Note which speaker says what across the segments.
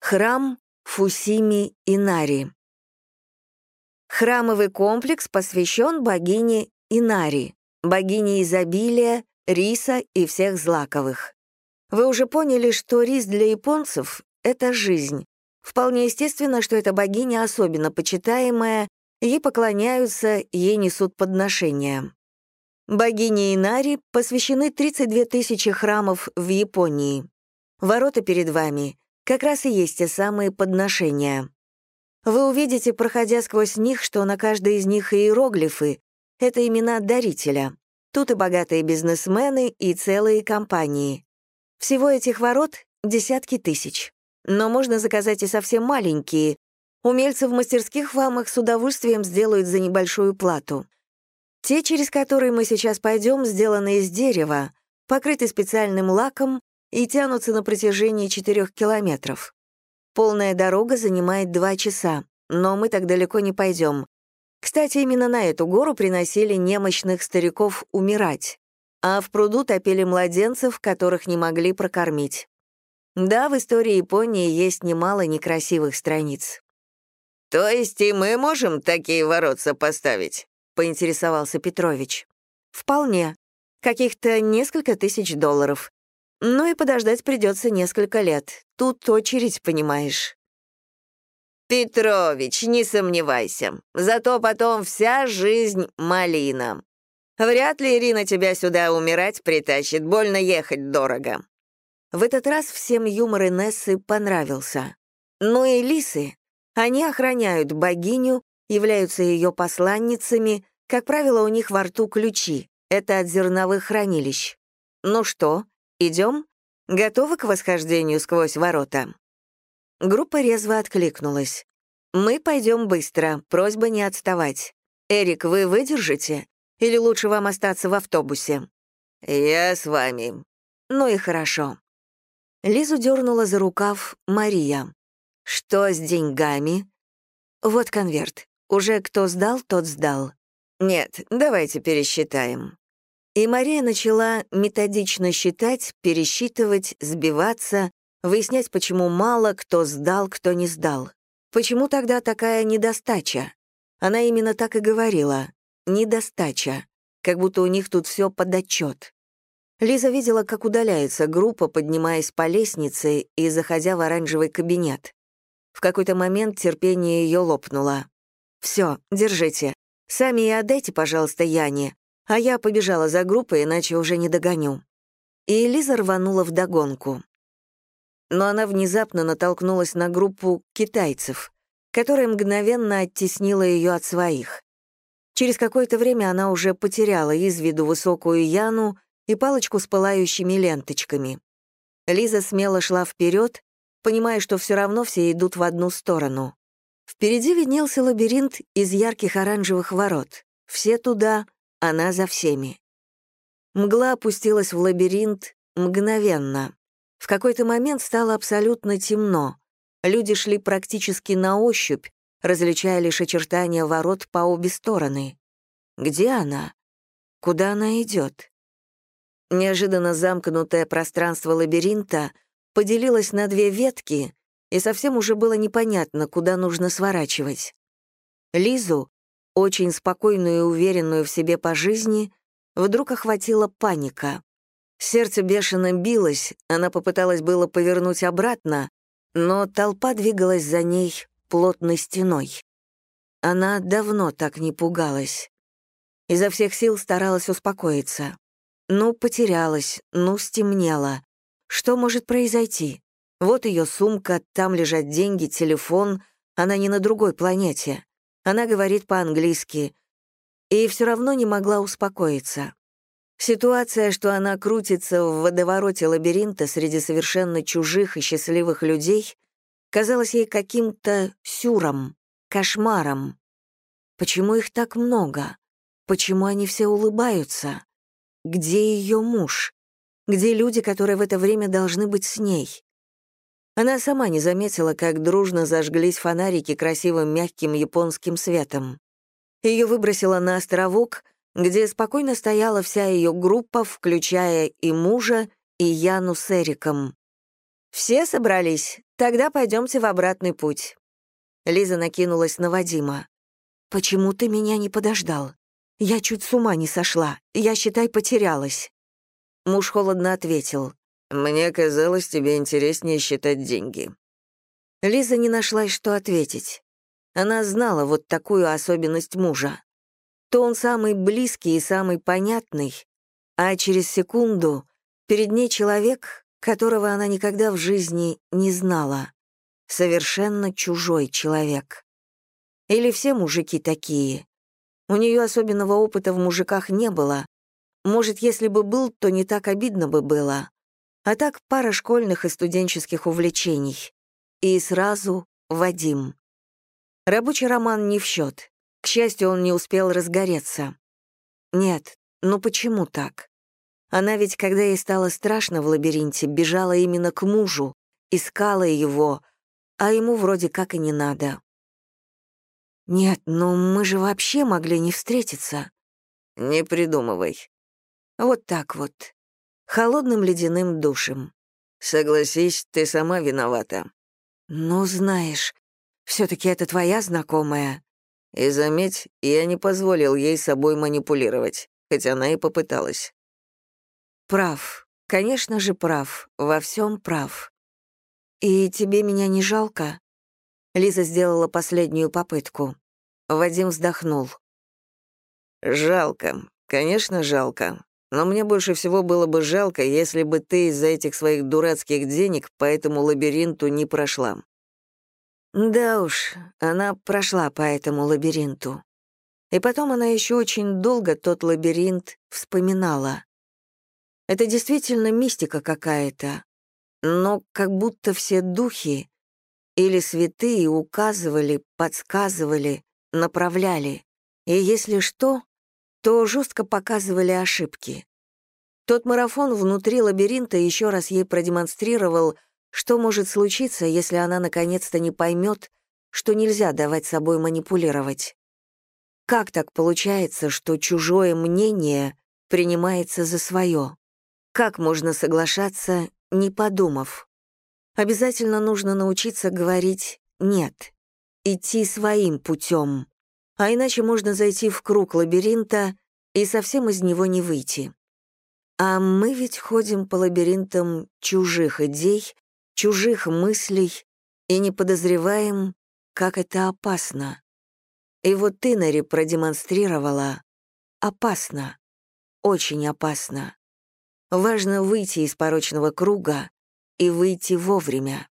Speaker 1: Храм Фусими Инари. Храмовый комплекс посвящен богине Инари, богине изобилия, риса и всех злаковых. Вы уже поняли, что рис для японцев — это жизнь. Вполне естественно, что эта богиня особенно почитаемая, ей поклоняются, ей несут подношения. Богине Инари посвящены 32 тысячи храмов в Японии. Ворота перед вами как раз и есть те самые подношения. Вы увидите, проходя сквозь них, что на каждой из них иероглифы — это имена дарителя. Тут и богатые бизнесмены, и целые компании. Всего этих ворот — десятки тысяч. Но можно заказать и совсем маленькие. Умельцы в мастерских вам их с удовольствием сделают за небольшую плату. Те, через которые мы сейчас пойдем, сделаны из дерева, покрыты специальным лаком и тянутся на протяжении 4 километров. Полная дорога занимает 2 часа, но мы так далеко не пойдем. Кстати, именно на эту гору приносили немощных стариков умирать, а в пруду топили младенцев, которых не могли прокормить. Да, в истории Японии есть немало некрасивых страниц.
Speaker 2: «То есть и мы можем такие воротца поставить?» — поинтересовался Петрович.
Speaker 1: «Вполне. Каких-то несколько тысяч долларов. Ну и подождать придется несколько лет. Тут очередь, понимаешь».
Speaker 2: «Петрович, не сомневайся. Зато потом вся жизнь малина. Вряд ли Ирина тебя сюда умирать притащит, больно ехать дорого».
Speaker 1: В этот раз всем юмор Инессы понравился. Ну и лисы. Они охраняют богиню, являются ее посланницами, как правило, у них во рту ключи. Это от зерновых хранилищ. Ну что, идем? Готовы к восхождению сквозь ворота? Группа резво откликнулась. «Мы пойдем быстро, просьба не отставать. Эрик, вы выдержите? Или лучше вам остаться в автобусе?»
Speaker 2: «Я с вами».
Speaker 1: «Ну и хорошо». Лизу дернула за рукав Мария. «Что с деньгами?» «Вот конверт. Уже кто сдал, тот сдал».
Speaker 2: «Нет, давайте пересчитаем».
Speaker 1: И Мария начала методично считать, пересчитывать, сбиваться, выяснять, почему мало кто сдал, кто не сдал. Почему тогда такая недостача? Она именно так и говорила. Недостача. Как будто у них тут все под отчет. Лиза видела, как удаляется группа, поднимаясь по лестнице и заходя в оранжевый кабинет. В какой-то момент терпение ее лопнуло. Все, держите. Сами и отдайте, пожалуйста, Яне, а я побежала за группой, иначе уже не догоню». И Лиза рванула вдогонку. Но она внезапно натолкнулась на группу китайцев, которая мгновенно оттеснила ее от своих. Через какое-то время она уже потеряла из виду высокую Яну и палочку с пылающими ленточками. Лиза смело шла вперед, понимая, что все равно все идут в одну сторону. Впереди виднелся лабиринт из ярких оранжевых ворот. Все туда, она за всеми. Мгла опустилась в лабиринт мгновенно. В какой-то момент стало абсолютно темно. Люди шли практически на ощупь, различая лишь очертания ворот по обе стороны. Где она? Куда она идет? Неожиданно замкнутое пространство лабиринта поделилось на две ветки, и совсем уже было непонятно, куда нужно сворачивать. Лизу, очень спокойную и уверенную в себе по жизни, вдруг охватила паника. Сердце бешено билось, она попыталась было повернуть обратно, но толпа двигалась за ней плотной стеной. Она давно так не пугалась. Изо всех сил старалась успокоиться. Ну, потерялась, ну, стемнело. Что может произойти? Вот ее сумка, там лежат деньги, телефон, она не на другой планете. Она говорит по-английски. И все равно не могла успокоиться. Ситуация, что она крутится в водовороте лабиринта среди совершенно чужих и счастливых людей, казалась ей каким-то сюром, кошмаром. Почему их так много? Почему они все улыбаются? Где ее муж? Где люди, которые в это время должны быть с ней? Она сама не заметила, как дружно зажглись фонарики красивым мягким японским светом. Ее выбросило на островок, где спокойно стояла вся ее группа, включая и мужа, и Яну с Эриком. Все собрались? Тогда пойдемте в обратный путь». Лиза накинулась на Вадима. «Почему ты меня не подождал? Я чуть с ума не сошла. Я, считай, потерялась». Муж холодно ответил.
Speaker 2: «Мне казалось, тебе интереснее считать деньги».
Speaker 1: Лиза не нашлась, что ответить. Она знала вот такую особенность мужа. То он самый близкий и самый понятный, а через секунду перед ней человек, которого она никогда в жизни не знала. Совершенно чужой человек. Или все мужики такие? У нее особенного опыта в мужиках не было. Может, если бы был, то не так обидно бы было. А так пара школьных и студенческих увлечений. И сразу Вадим. Рабочий роман не в счет. К счастью, он не успел разгореться. Нет, ну почему так? Она ведь, когда ей стало страшно в лабиринте, бежала именно к мужу, искала его, а ему вроде как и не надо. «Нет, ну мы же вообще могли не встретиться».
Speaker 2: «Не придумывай».
Speaker 1: Вот так вот. Холодным ледяным душем.
Speaker 2: «Согласись, ты сама виновата».
Speaker 1: «Ну, знаешь, все таки это твоя знакомая».
Speaker 2: И заметь, я не позволил ей собой манипулировать, хотя она и попыталась.
Speaker 1: Прав, конечно же прав, во всем прав. И тебе меня не жалко? Лиза сделала последнюю попытку. Вадим вздохнул.
Speaker 2: «Жалко, конечно, жалко. Но мне больше всего было бы жалко, если бы ты из-за этих своих дурацких денег по этому лабиринту не прошла».
Speaker 1: Да уж, она прошла по этому лабиринту. И потом она еще очень долго тот лабиринт вспоминала. Это действительно мистика какая-то, но как будто все духи или святые указывали, подсказывали, направляли, и если что, то жестко показывали ошибки. Тот марафон внутри лабиринта еще раз ей продемонстрировал, что может случиться, если она наконец-то не поймет, что нельзя давать собой манипулировать. Как так получается, что чужое мнение принимается за свое? Как можно соглашаться, не подумав? Обязательно нужно научиться говорить «нет», идти своим путем, а иначе можно зайти в круг лабиринта и совсем из него не выйти. А мы ведь ходим по лабиринтам чужих идей, чужих мыслей и не подозреваем, как это опасно. И вот ты, Нари, продемонстрировала опасно, очень опасно. Важно выйти из порочного круга и выйти вовремя.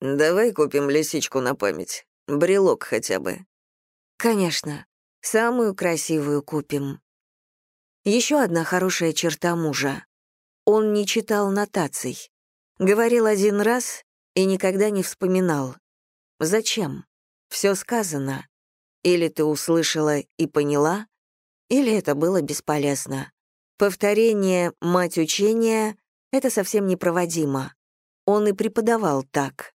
Speaker 2: «Давай купим лисичку на память. Брелок хотя бы».
Speaker 1: «Конечно. Самую красивую купим». Еще одна хорошая черта мужа. Он не читал нотаций. Говорил один раз и никогда не вспоминал. Зачем? Все сказано. Или ты услышала и поняла, или это было бесполезно. Повторение «мать учения» — это совсем непроводимо. Он и преподавал так.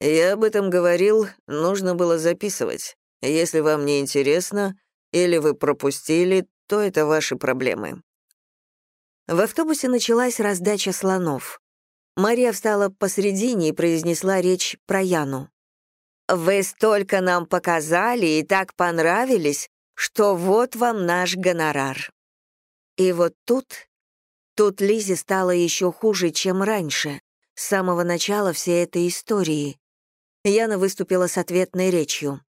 Speaker 2: «Я об этом говорил, нужно было записывать. Если вам не интересно или вы пропустили, то это ваши проблемы».
Speaker 1: В автобусе началась раздача слонов. Мария встала посредине и произнесла речь про Яну. «Вы столько нам показали и так понравились, что вот вам наш гонорар». И вот тут, тут Лизе стало еще хуже, чем раньше, с самого начала всей этой истории. Яна выступила с ответной речью.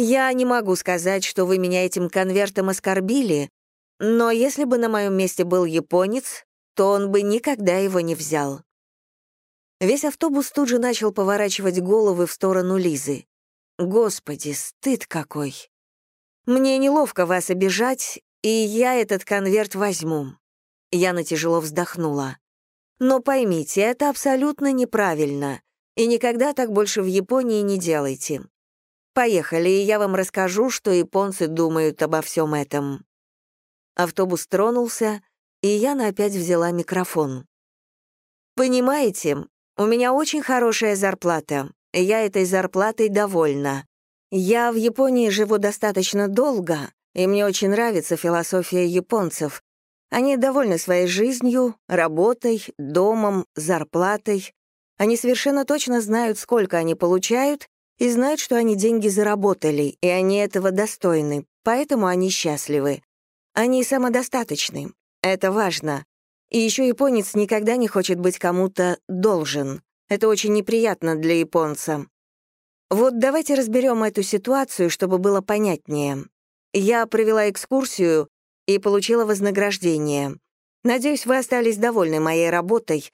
Speaker 1: «Я не могу сказать, что вы меня этим конвертом оскорбили, но если бы на моем месте был японец, то он бы никогда его не взял». Весь автобус тут же начал поворачивать головы в сторону Лизы. «Господи, стыд какой!» «Мне неловко вас обижать, и я этот конверт возьму». Яна тяжело вздохнула. «Но поймите, это абсолютно неправильно, и никогда так больше в Японии не делайте. Поехали, и я вам расскажу, что японцы думают обо всем этом». Автобус тронулся, и Яна опять взяла микрофон. «Понимаете, у меня очень хорошая зарплата. Я этой зарплатой довольна. Я в Японии живу достаточно долго, и мне очень нравится философия японцев. Они довольны своей жизнью, работой, домом, зарплатой. Они совершенно точно знают, сколько они получают, и знают, что они деньги заработали, и они этого достойны, поэтому они счастливы. Они самодостаточны. Это важно. И еще японец никогда не хочет быть кому-то должен. Это очень неприятно для японца. Вот давайте разберем эту ситуацию, чтобы было понятнее. Я провела экскурсию и получила вознаграждение. Надеюсь, вы остались довольны моей работой.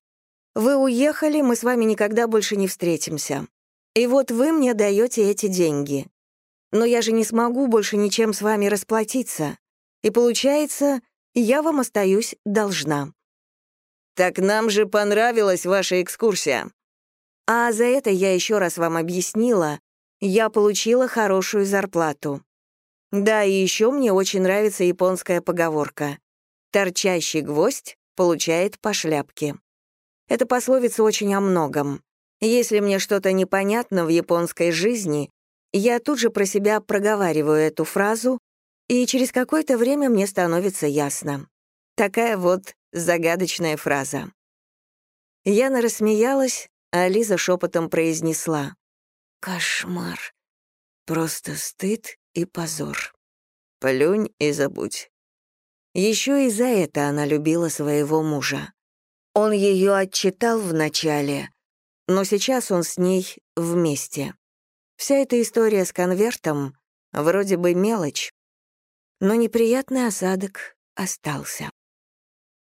Speaker 1: Вы уехали, мы с вами никогда больше не встретимся. И вот вы мне даете эти деньги. Но я же не смогу больше ничем с вами расплатиться. И получается, я вам остаюсь должна.
Speaker 2: Так нам же понравилась ваша экскурсия.
Speaker 1: А за это я еще раз вам объяснила, я получила хорошую зарплату. Да, и еще мне очень нравится японская поговорка. «Торчащий гвоздь получает по шляпке». Эта пословица очень о многом. Если мне что-то непонятно в японской жизни, я тут же про себя проговариваю эту фразу, и через какое-то время мне становится ясно. Такая вот загадочная фраза. Яна рассмеялась, а Лиза шепотом произнесла. «Кошмар. Просто стыд и позор. Плюнь и забудь». Еще и за это она любила своего мужа. Он ее отчитал вначале, но сейчас он с ней вместе. Вся эта история с конвертом вроде бы мелочь, но неприятный осадок остался.